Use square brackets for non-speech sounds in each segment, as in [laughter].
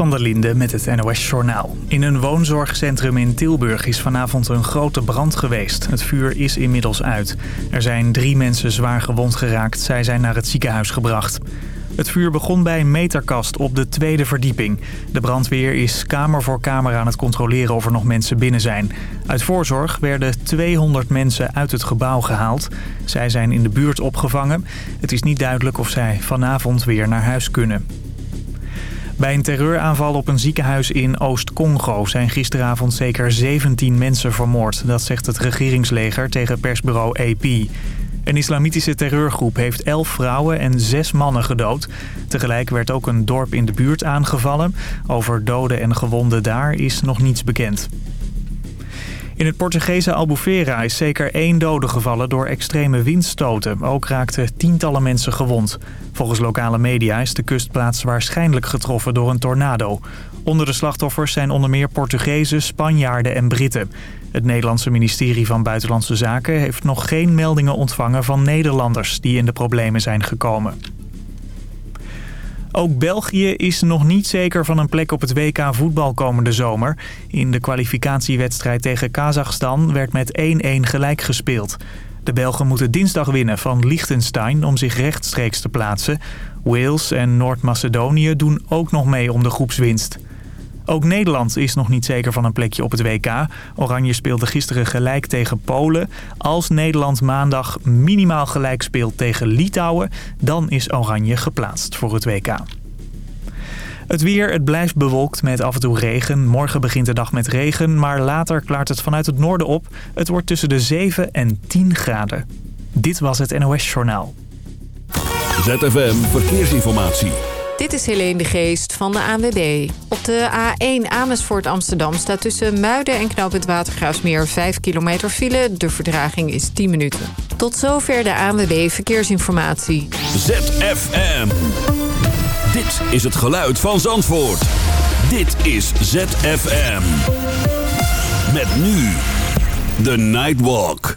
van der Linde met het NOS-journaal. In een woonzorgcentrum in Tilburg is vanavond een grote brand geweest. Het vuur is inmiddels uit. Er zijn drie mensen zwaar gewond geraakt. Zij zijn naar het ziekenhuis gebracht. Het vuur begon bij een meterkast op de tweede verdieping. De brandweer is kamer voor kamer aan het controleren of er nog mensen binnen zijn. Uit voorzorg werden 200 mensen uit het gebouw gehaald. Zij zijn in de buurt opgevangen. Het is niet duidelijk of zij vanavond weer naar huis kunnen. Bij een terreuraanval op een ziekenhuis in Oost-Congo zijn gisteravond zeker 17 mensen vermoord. Dat zegt het regeringsleger tegen persbureau AP. Een islamitische terreurgroep heeft 11 vrouwen en 6 mannen gedood. Tegelijk werd ook een dorp in de buurt aangevallen. Over doden en gewonden daar is nog niets bekend. In het Portugese Albufeira is zeker één dode gevallen door extreme windstoten. Ook raakten tientallen mensen gewond. Volgens lokale media is de kustplaats waarschijnlijk getroffen door een tornado. Onder de slachtoffers zijn onder meer Portugezen, Spanjaarden en Britten. Het Nederlandse ministerie van Buitenlandse Zaken heeft nog geen meldingen ontvangen van Nederlanders die in de problemen zijn gekomen. Ook België is nog niet zeker van een plek op het WK voetbal komende zomer. In de kwalificatiewedstrijd tegen Kazachstan werd met 1-1 gelijk gespeeld. De Belgen moeten dinsdag winnen van Liechtenstein om zich rechtstreeks te plaatsen. Wales en Noord-Macedonië doen ook nog mee om de groepswinst. Ook Nederland is nog niet zeker van een plekje op het WK. Oranje speelde gisteren gelijk tegen Polen. Als Nederland maandag minimaal gelijk speelt tegen Litouwen... dan is Oranje geplaatst voor het WK. Het weer, het blijft bewolkt met af en toe regen. Morgen begint de dag met regen, maar later klaart het vanuit het noorden op. Het wordt tussen de 7 en 10 graden. Dit was het NOS Journaal. ZFM Verkeersinformatie. Dit is Helene de Geest van de ANWB. Op de A1 Amersfoort Amsterdam staat tussen Muiden en Knoop het Watergraafsmeer 5 kilometer file. De verdraging is 10 minuten. Tot zover de ANWB Verkeersinformatie. ZFM. Dit is het geluid van Zandvoort. Dit is ZFM. Met nu de Nightwalk.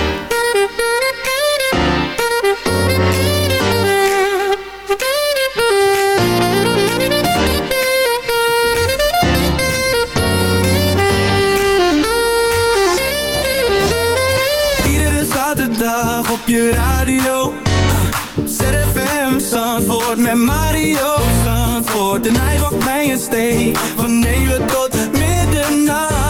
Op je radio. ZFM Zandvoort met Mario. Zandvoort De Nijwalk bij een steek. Van 9 tot middernacht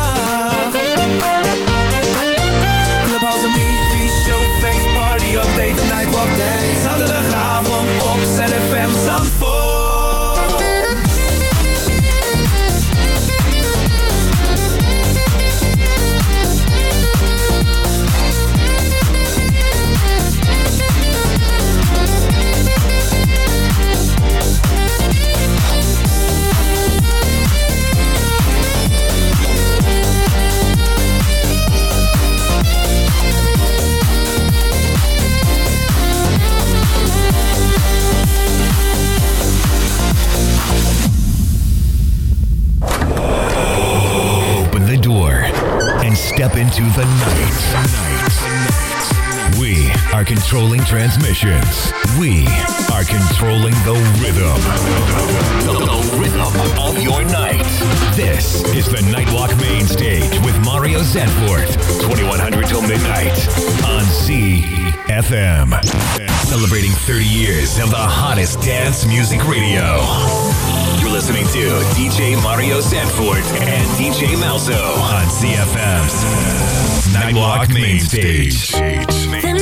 into the night. We are controlling transmissions. We are controlling the rhythm. The, rhythm of your night. This is the Nightwalk Main Stage with Mario Zanfort. 2100 till midnight on CFM. Celebrating 30 years of the hottest dance music radio. You're listening to DJ Mario Sanford and DJ Malzo on CFM's Nightwalk Main Stage. The night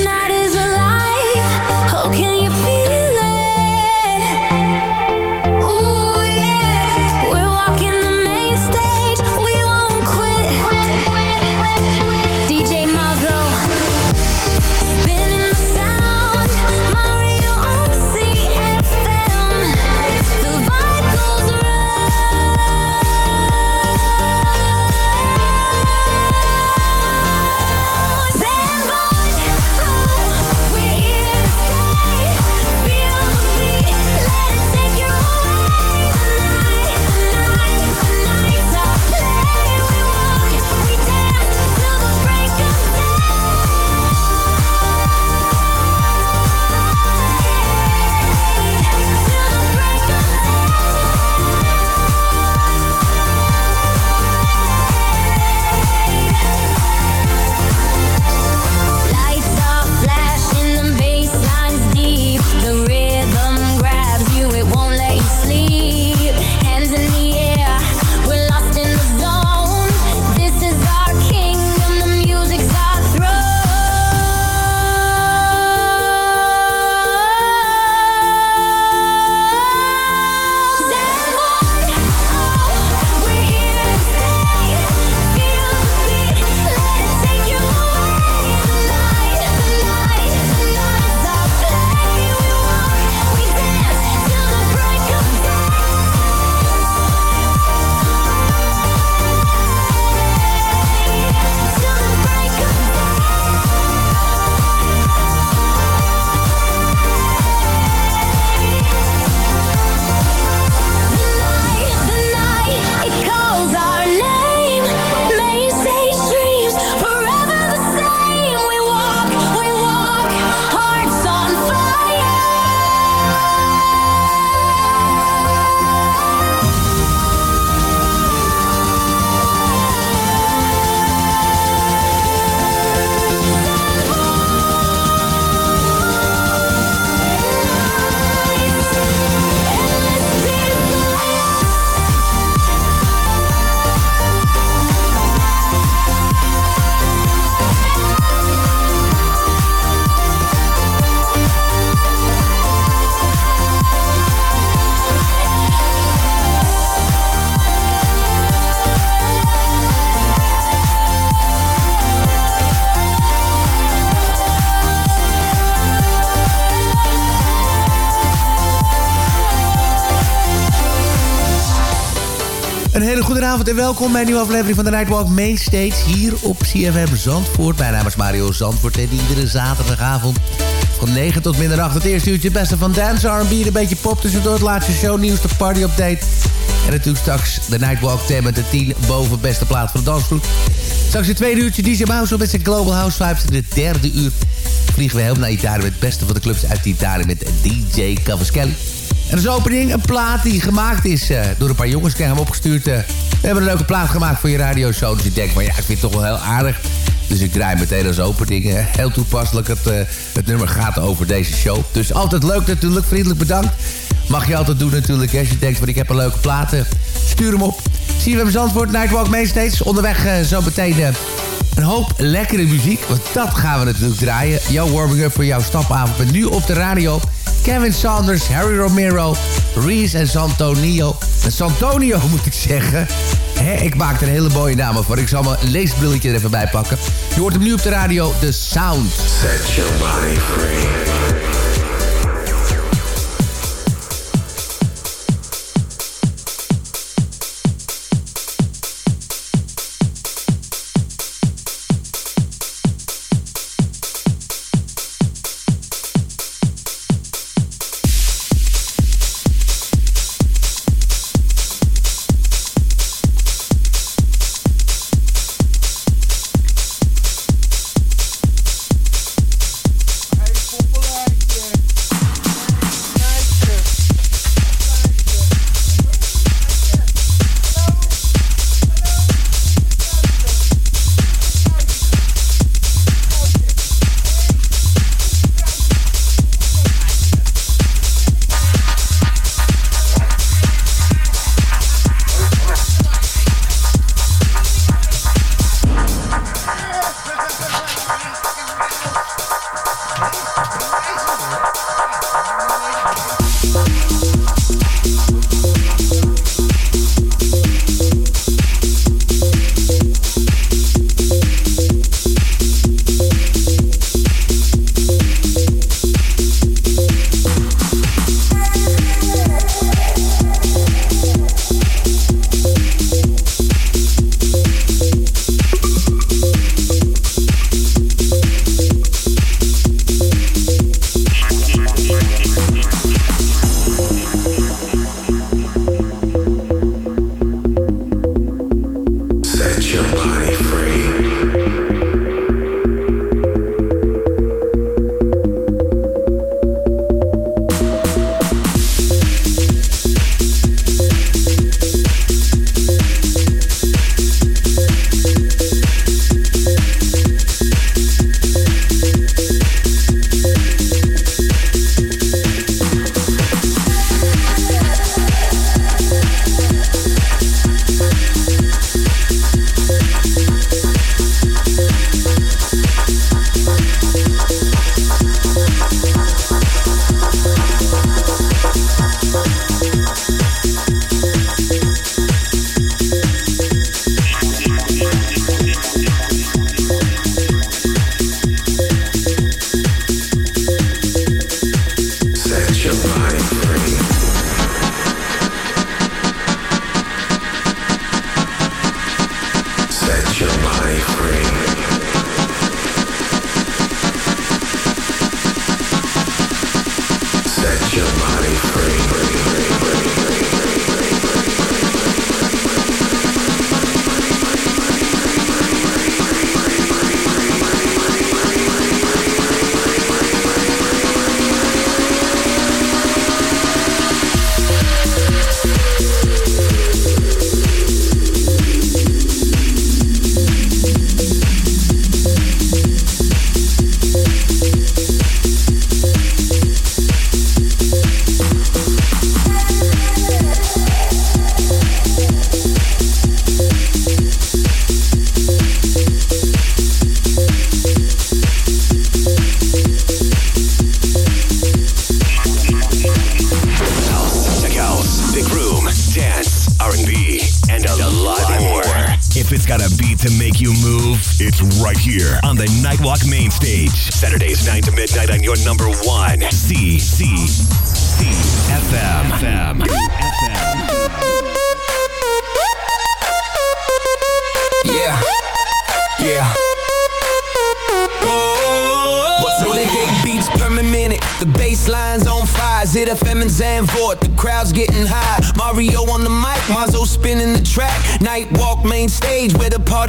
en welkom bij een nieuwe aflevering van de Nightwalk Mainstage hier op CFM Zandvoort. Mijn naam is Mario Zandvoort en iedere zaterdagavond van 9 tot middernacht het eerste uurtje beste van dance, R&B, een beetje pop tussendoor het laatste shownieuws, de party update. En natuurlijk straks de Nightwalk 10 met de 10 boven beste plaat van de dansgroep. Straks het tweede uurtje DJ Mouse met zijn Global House Vibes. In het derde uur vliegen we helemaal naar Italië met het beste van de clubs uit Italië met DJ Cavaschelli. En als opening een plaat die gemaakt is uh, door een paar jongens. Ik heb hem opgestuurd. Uh, we hebben een leuke plaat gemaakt voor je radioshow. Dus ik denk van ja, ik vind het toch wel heel aardig. Dus ik draai meteen als opening. Heel toepasselijk. Het, het nummer gaat over deze show. Dus altijd leuk natuurlijk. Vriendelijk bedankt. Mag je altijd doen natuurlijk. Als je denkt van ik heb een leuke plaat. stuur hem op. Zie je hem antwoord. Nightwalk Mainstage. Onderweg zo meteen een hoop lekkere muziek. Want dat gaan we natuurlijk draaien. Jouw warming-up voor jouw stapavond. En nu op de radio... Kevin Sanders, Harry Romero, Reese en Santonio. Santonio [laughs] moet ik zeggen. ik maak er een hele mooie namen voor. Ik zal mijn leesbrilletje er even bij pakken. Je hoort hem nu op de radio, The Sound. Set your body free. your body free.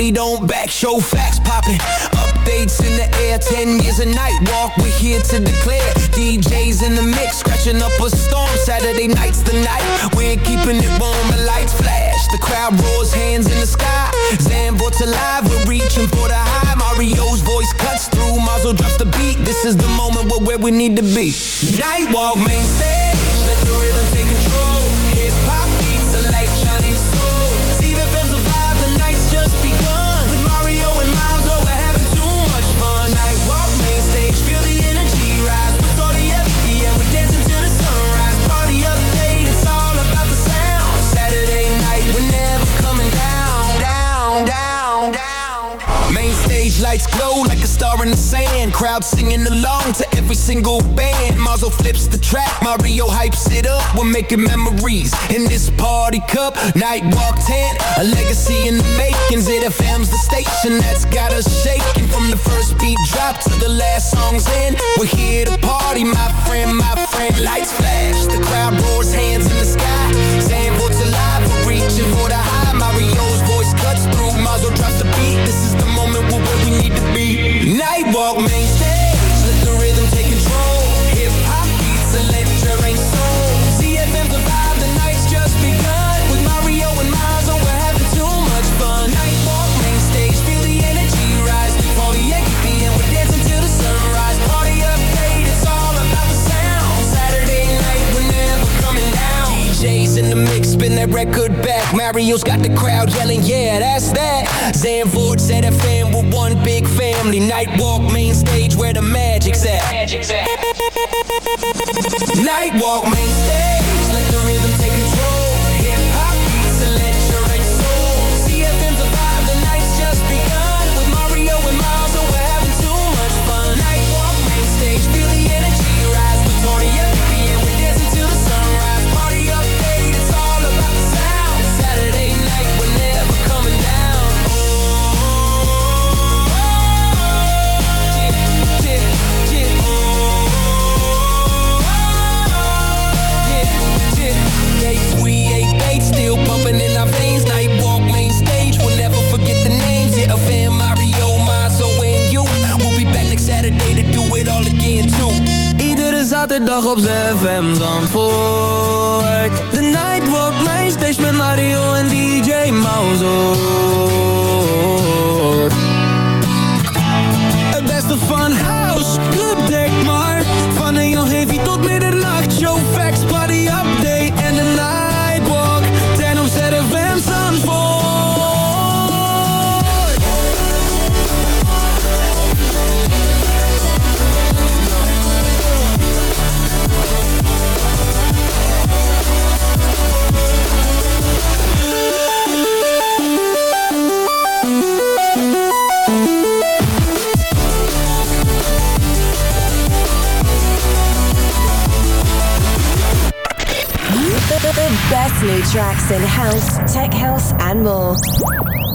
Don't back. Show facts popping. Updates in the air. Ten years a night walk. We're here to declare. DJs in the mix. Scratching up a storm. Saturday night's the night. We're keeping it warm. The lights flash. The crowd roars. Hands in the sky. Zanfort's alive. We're reaching for the high. Mario's voice cuts through. Mazo drops the beat. This is the moment where, where we need to be. Nightwalk main stage. Crowd singing along to every single band. Mazo flips the track, Mario hypes it up. We're making memories in this party cup. Night walk tent, a legacy in the making. ZFM's the station that's got us shaking. From the first beat drop to the last song's end. We're here to party, my friend, my friend. Lights flash, the crowd roars, hands in the sky. That record back. Mario's got the crowd yelling, yeah, that's that. Zanford said FM, we're one big family. Nightwalk main stage where the magic's at. Nightwalk main stage, Zaterdag op ZFM Zandvoort. In house, tech house, and more.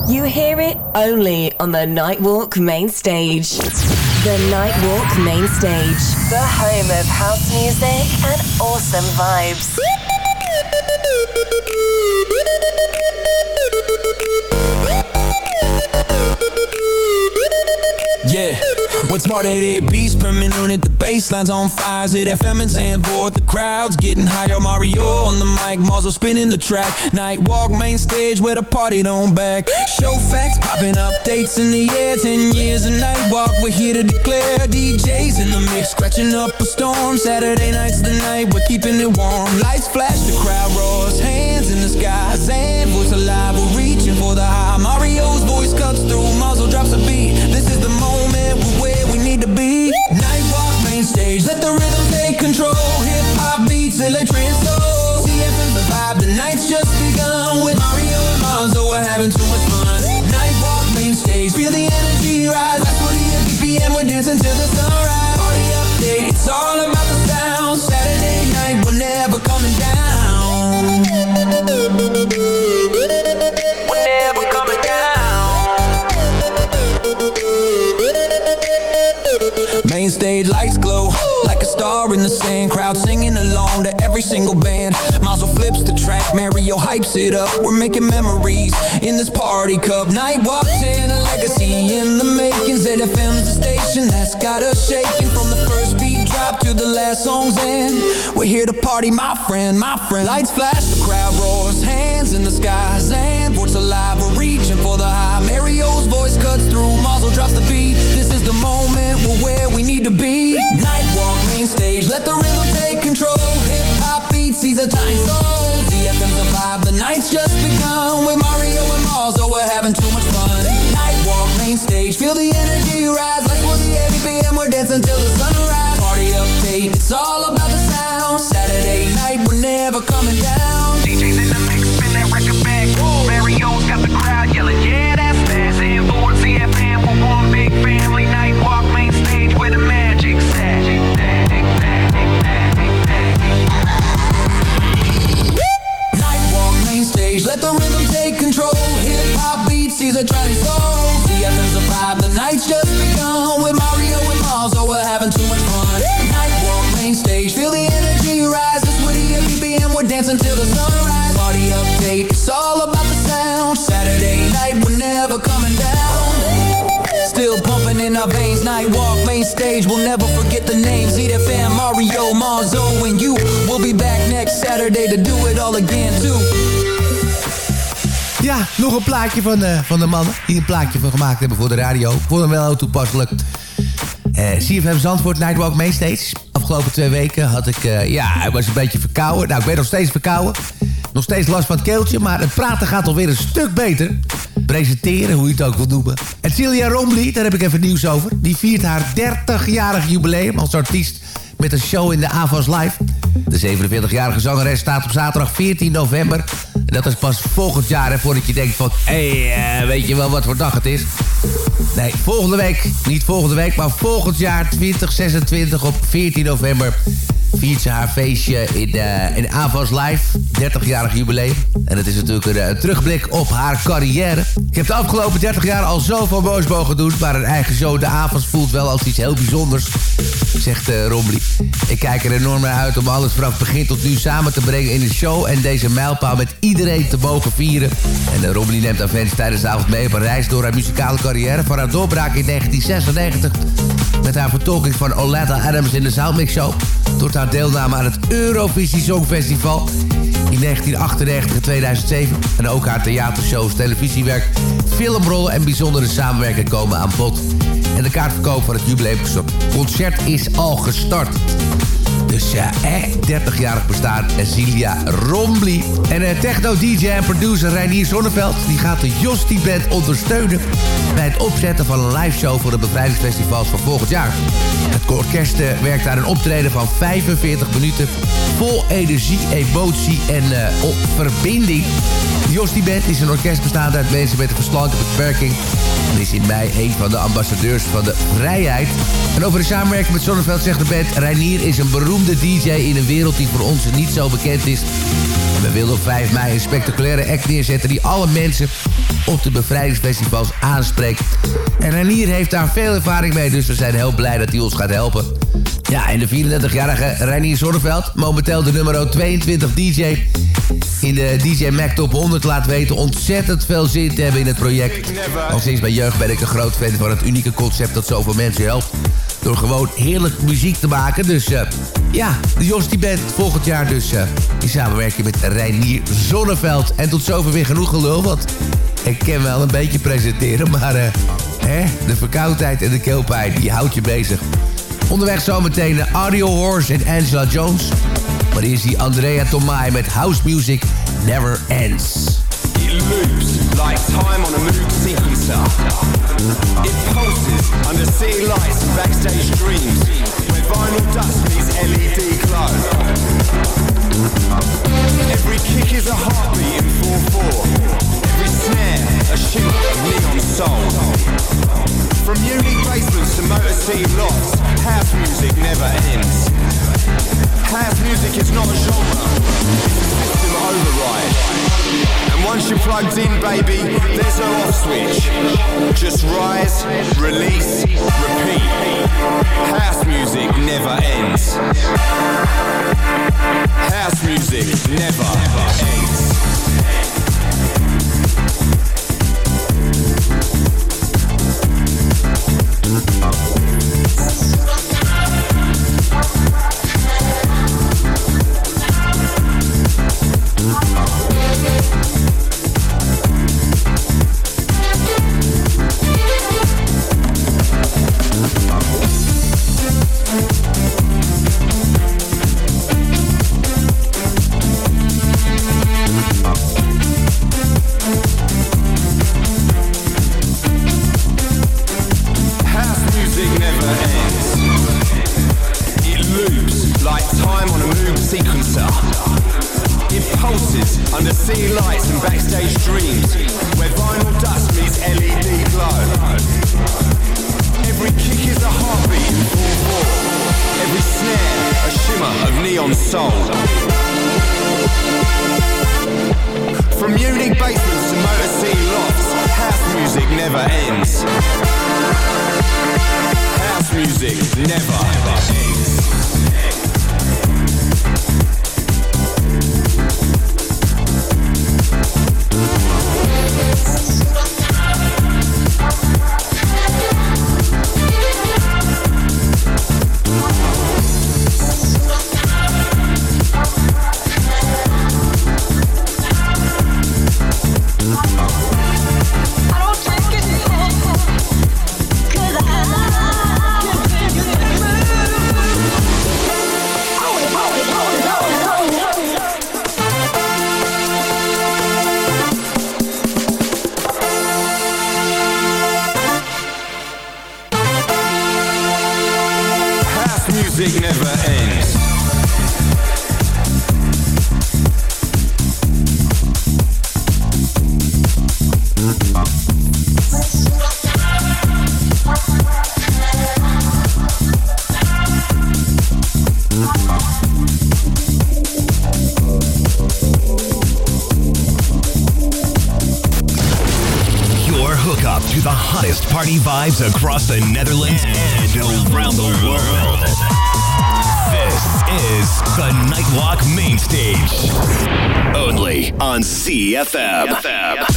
You hear it only on the Nightwalk main stage. The Nightwalk main stage, the home of house music and awesome vibes. More than it beats per minute The bassline's on fire. Zit FM and Zandvoort The crowd's getting higher. Mario on the mic Mazo spinning the track. Night walk main stage Where the party don't back. Show facts Popping updates in the air. Ten years a night walk We're here to declare. DJs in the mix Scratching up a storm. Saturday night's the night We're keeping it warm. Lights flash The crowd roars. Hands in the sky Zandvoort's Mario it up. We're making memories in this party cup. Night walks in a legacy in the making. ZFM's the station that's got us shaking from the first beat drop to the last song's end. We're here to party, my friend, my friend. Lights flash, the crowd roars, hands in the skies, and voice alive. We're reaching for the high. Mario's voice cuts through, Mazel drops the beat. This is the moment, we're where we need to be. Night walk, main stage, let the rhythm take control. Hip hop beats, souls. DFM's a night's just begun. With Mario and Mars, oh, we're having too much fun. Nightwalk, main stage, feel the energy rise. Nog een plaatje van de, van de mannen die een plaatje van gemaakt hebben voor de radio. Ik vond hem wel heel toepasselijk. Eh CFM Zandvoort Nightwalk Mainstage. Afgelopen twee weken had ik, eh, ja, ik was een beetje verkouden. Nou, ik ben nog steeds verkouden. Nog steeds last van het keeltje, maar het praten gaat alweer een stuk beter. Presenteren, hoe je het ook wil noemen. En Celia Rombly, daar heb ik even nieuws over. Die viert haar 30-jarig jubileum als artiest met een show in de AVAS Live. De 47-jarige zangeres staat op zaterdag 14 november. En dat is pas volgend jaar, hè, voordat je denkt van... hé, hey, eh, weet je wel wat voor dag het is? Nee, volgende week, niet volgende week, maar volgend jaar 2026 op 14 november... viert ze haar feestje in, eh in AVAS Live. 30-jarig jubileum. En het is natuurlijk een, eh, terugblik op haar carrière. Ik heb de afgelopen 30 jaar al zoveel moois mogen doen... maar een eigen show, de AVAS, voelt wel als iets heel bijzonders zegt uh. Ik kijk er enorm naar uit om alles vanaf begin tot nu samen te brengen in een show... en deze mijlpaal met iedereen te mogen vieren. En uh, neemt haar fans tijdens de avond mee op een reis door haar muzikale carrière... van haar doorbraak in 1996 met haar vertolking van Oleta Adams in de Soundmix Show... tot haar deelname aan het Eurovisie Songfestival in 1998 en 2007. En ook haar theatershows, televisiewerk, filmrollen en bijzondere samenwerkingen komen aan bod. En de kaartverkoop van het jubileumconcert is al gestart. Dus ja, eh, 30-jarig bestaan Zilia Rombly. En uh, techno-dj en producer Reinier Zonneveld... die gaat de Josti Band ondersteunen... bij het opzetten van een live show voor de bevrijdingsfestivals van volgend jaar. Het orkest uh, werkt aan een optreden van 45 minuten... vol energie, emotie en uh, verbinding. Josti Band is een orkest bestaande uit mensen met een verstandelijke beperking... en is in mei een van de ambassadeurs van de vrijheid. En over de samenwerking met Zonneveld zegt de band... Reinier is een beroemde DJ in een wereld die voor ons niet zo bekend is. We wilden op 5 mei een spectaculaire act neerzetten... die alle mensen op de bevrijdingsfestivals aanspreekt. En Reinier heeft daar veel ervaring mee... dus we zijn heel blij dat hij ons gaat helpen. Ja, en de 34-jarige Reinier Zonneveld... momenteel de nummer 22 DJ in de DJ Mac Top 100 laat weten ontzettend veel zin te hebben in het project. Al sinds mijn jeugd ben ik een groot fan van het unieke concept dat zoveel mensen helpt. Door gewoon heerlijk muziek te maken. Dus uh, ja, de Jos die volgend jaar dus uh, in samenwerking met Reinier Zonneveld. En tot zover weer genoeg gelul, want ik kan wel een beetje presenteren. Maar uh, hè, de verkoudheid en de keelpijn, die houdt je bezig. Onderweg zometeen Audio Horse en Angela Jones. Maar hier is die Andrea Tomai met House Music Never Ends. Like time on a mood sequencer. It pulses under city lights and backstage dreams. Where vinyl dust meets LED glow. Every kick is a heartbeat in 4-4. Every snare a shimmer of neon soul. From unique basements to motor city lofts, house music never ends. House music is not a genre, override. And Once you're plugged in, baby, there's no off switch. Just rise, release, repeat. House music never ends. House music never ends. Music never ends. Your hookup to the hottest party vibes across the Netherlands CFM. I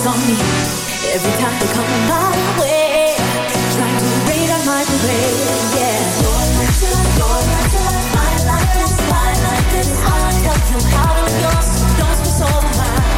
eyes on me every time they come my way, trying to raid on my parade. Yeah. My life is my life is I got you out of yours. Don't be so mad.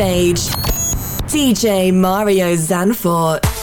stage, DJ Mario Zanfort.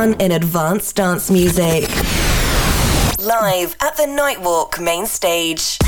fun in advanced dance music. Live at the Nightwalk main stage.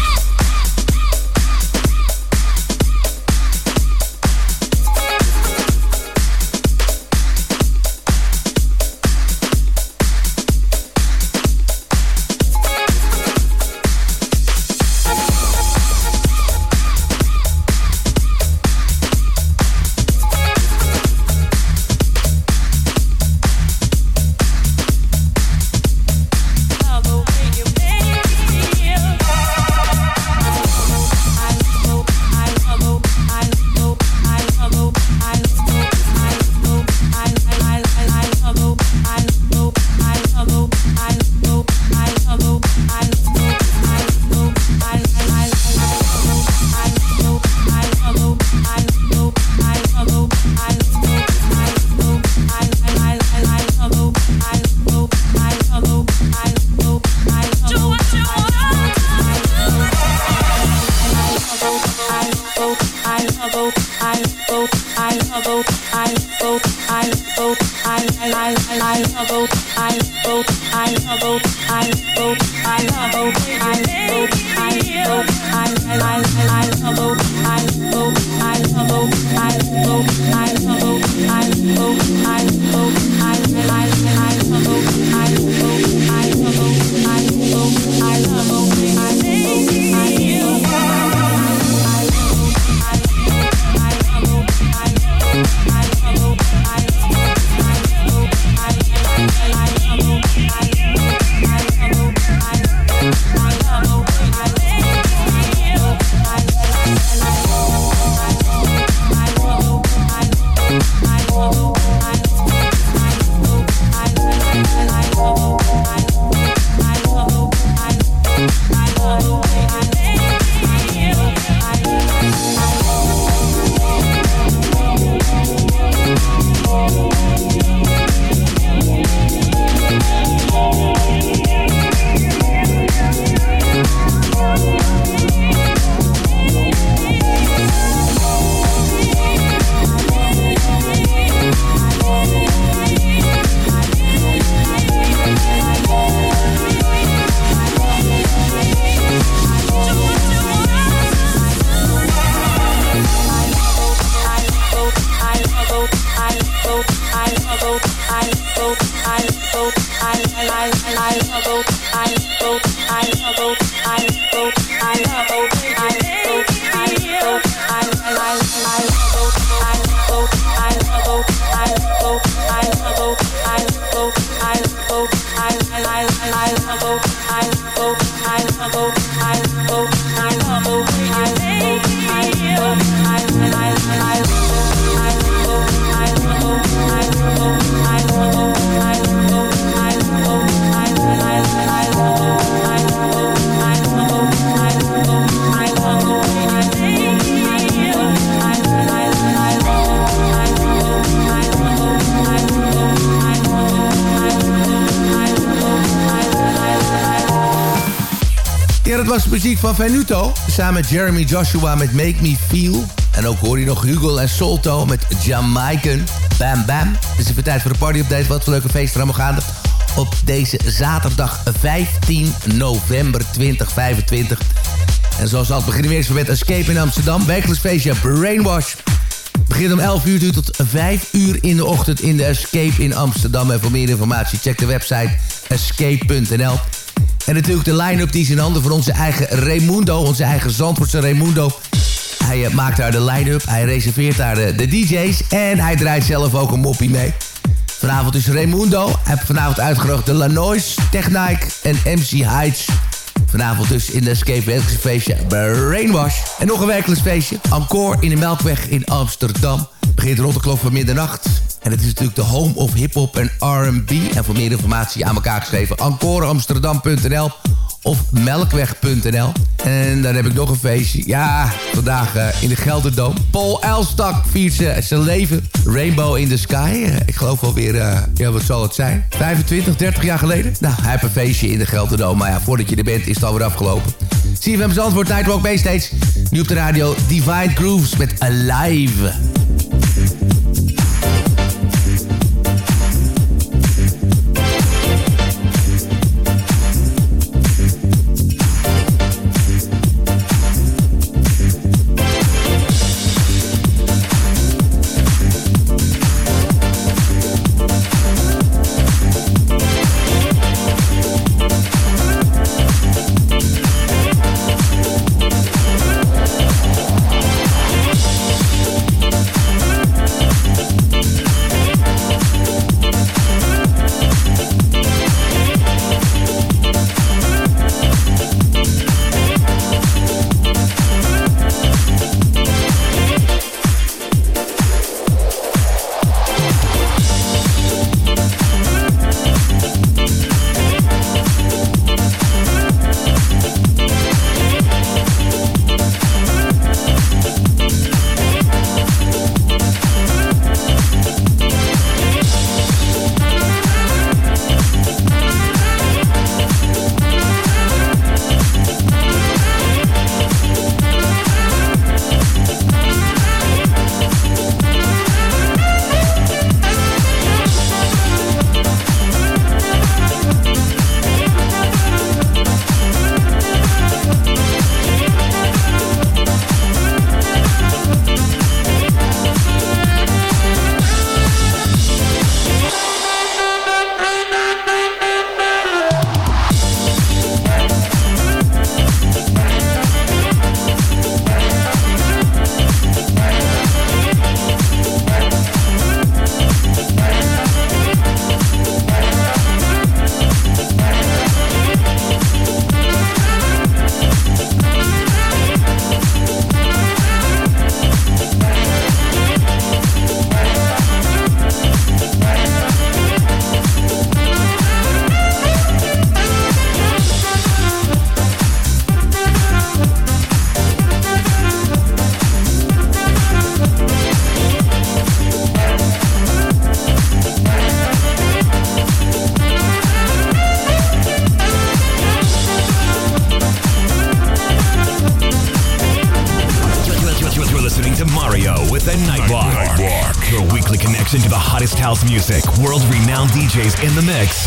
Van. Samen met Jeremy Joshua met Make Me Feel. En ook hoor je nog Hugo en Solto met Jamaican. Bam Bam. Het is even tijd voor de party-update. Wat voor leuke feesten allemaal gaande. Op deze zaterdag 15 november 2025. En zoals altijd beginnen we eerst met Escape in Amsterdam. Wekelijks feestje Brainwash. Begint om 11 uur tot 5 uur in de ochtend in de Escape in Amsterdam. En voor meer informatie check de website escape.nl. En natuurlijk de line-up die is in handen van onze eigen Raimundo. Onze eigen Zandvoortse Raimundo. Hij uh, maakt daar de line-up. Hij reserveert daar de, de, DJ's. En hij draait zelf ook een moppie mee. Vanavond is Raimundo. Hij heeft vanavond uitgenodigd de Lanois, Technike en MC Heights. Vanavond dus in de Escape Werkelijks feestje Brainwash. En nog een werkelijks feestje. Encore in de Melkweg in Amsterdam. Begint rond de klok van middernacht. En het is natuurlijk de home of hip-hop en R&B. En voor meer informatie aan elkaar geschreven... encoreamsterdam.nl of melkweg.nl. En dan heb ik nog een feestje. Ja, vandaag uh, in de Gelderdoom. Paul Elstak viert zijn leven. Rainbow in the Sky. Uh, ik geloof alweer, uh, ja, wat zal het zijn? 25, 30 jaar geleden? Nou, hij heeft een feestje in de Gelderdoom. Maar ja, voordat je er bent is het alweer afgelopen. CFM Zandvoort, Nightwalk steeds. Nu op de radio Divine Grooves met Alive. DJs in the mix,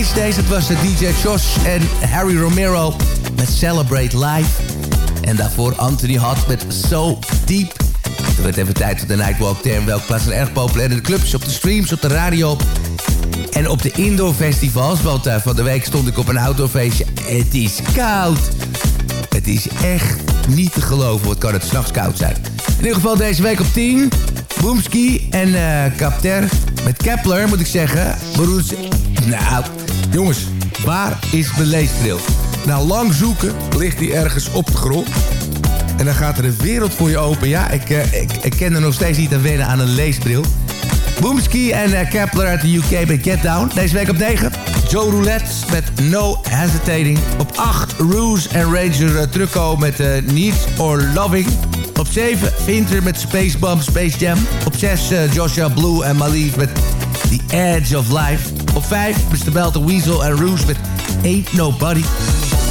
Nightwalk Mainstays. Het was de DJ Josh en Harry Romero met Celebrate Life. En daarvoor Anthony Hot met So Deep. Het werd even tijd voor de Nightwalk term. Welke plaats zijn erg populair in de clubs, op de streams, op de radio... En op de indoor festivals, want eh, van de week stond ik op een outdoorfeestje. Het is koud. Het is echt niet te geloven wat kan het s'nachts koud zijn. In ieder geval deze week op 10. Boomski en eh Capter. Met Kepler moet ik zeggen. Broers. Nou, jongens, waar is mijn leesbril? Na lang zoeken ligt die ergens op de grond. En dan gaat er een wereld voor je open. Ja, ik, eh, ik, ik ken er nog steeds niet aan wennen aan een leesbril. Boomski en eh, Kepler uit de UK met Get Down. Deze week op 9. Joe Roulette met No Hesitating. Op 8 Roos en Ranger uh, Trucco met Needs or Loving. Op 7 Winter met Space Bomb Space Jam. Op 6 uh, Joshua Blue en Malief met The Edge of Life. Op 5 Mr. Belton Weasel en Roos met Ain't Nobody.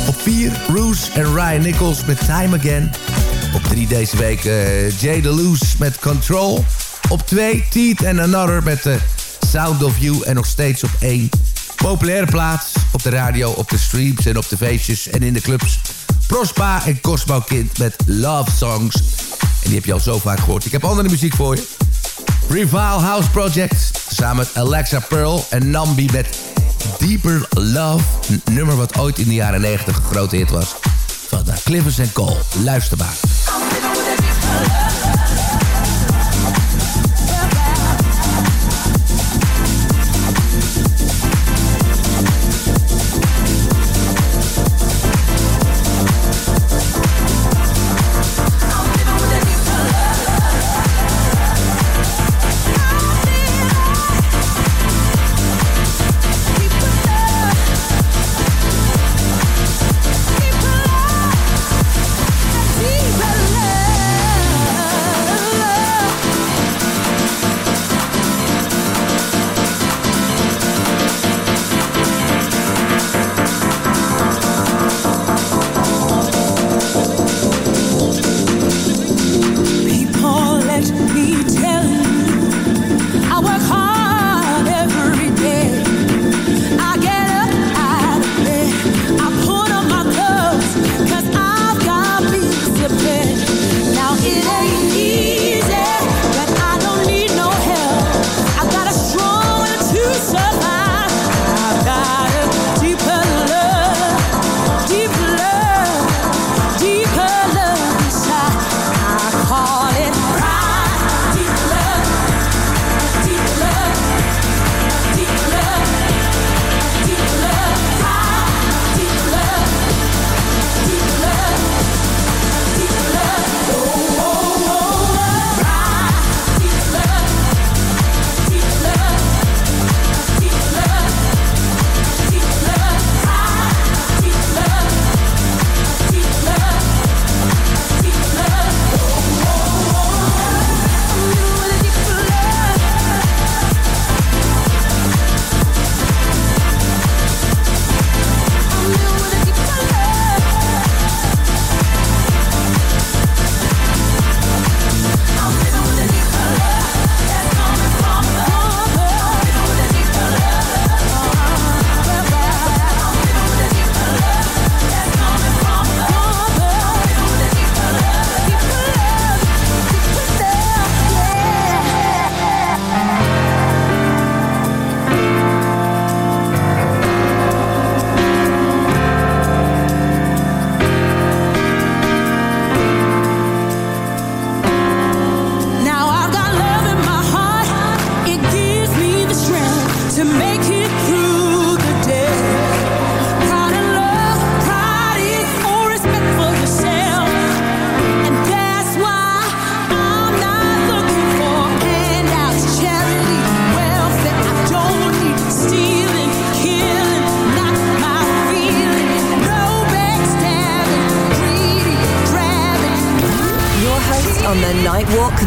Op 4 Roos en Ryan Nichols met Time Again. Op 3 deze week uh, Jay DeLuce met Control. Op 2 Teeth and Another met The Sound of You. En nog steeds op 1 populaire plaats op de radio, op de streams en op de feestjes en in de clubs. Prospa en Cosmo Kind met Love Songs. En die heb je al zo vaak gehoord. Ik heb andere muziek voor je. Revile House Project. Samen met Alexa Pearl en Nambi met Deeper Love. Een nummer wat ooit in de jaren 90 een grote hit was. Van de Clifford Cole. Luister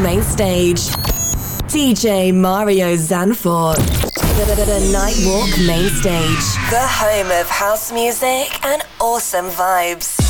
main stage. DJ Mario Zanfort. The, the, the Nightwalk main stage. The home of house music and awesome vibes.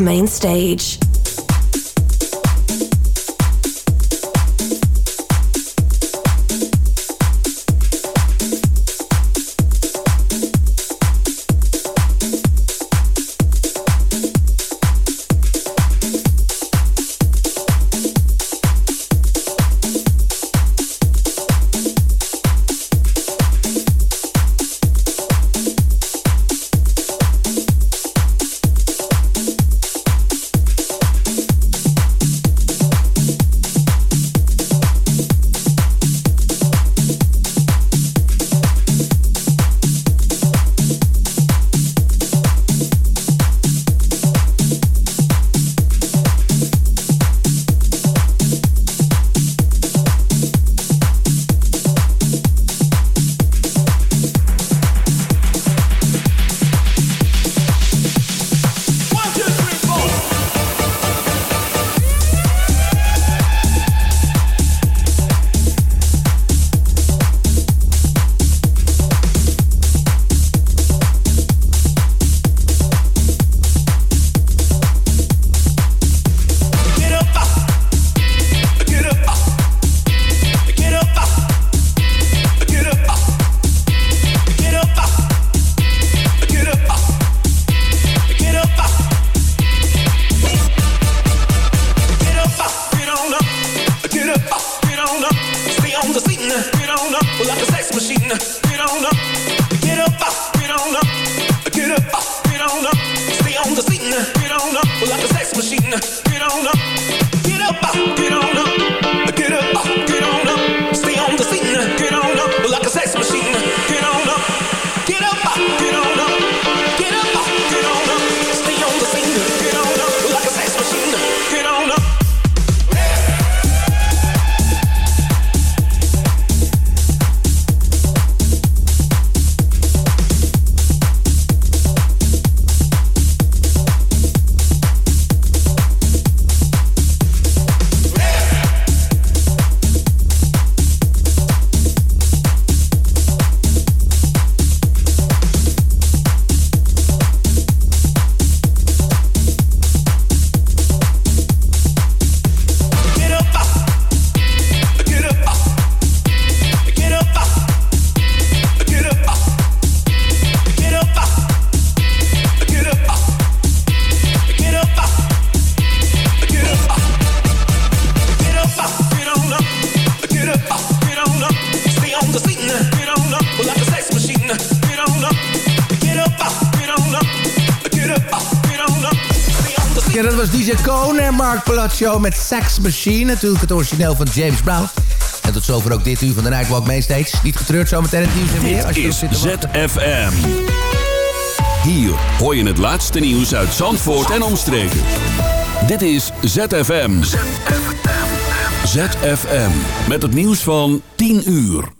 Main stage. Sex Machine. Natuurlijk het origineel van James Brown. En tot zover ook dit uur van de Nightwalk Mainstage. Niet getreurd, zometeen het nieuws en weer. Als je is ZFM. Hier hoor je het laatste nieuws uit Zandvoort en omstreken. Dit is ZFM. ZFM. Met het nieuws van 10 uur.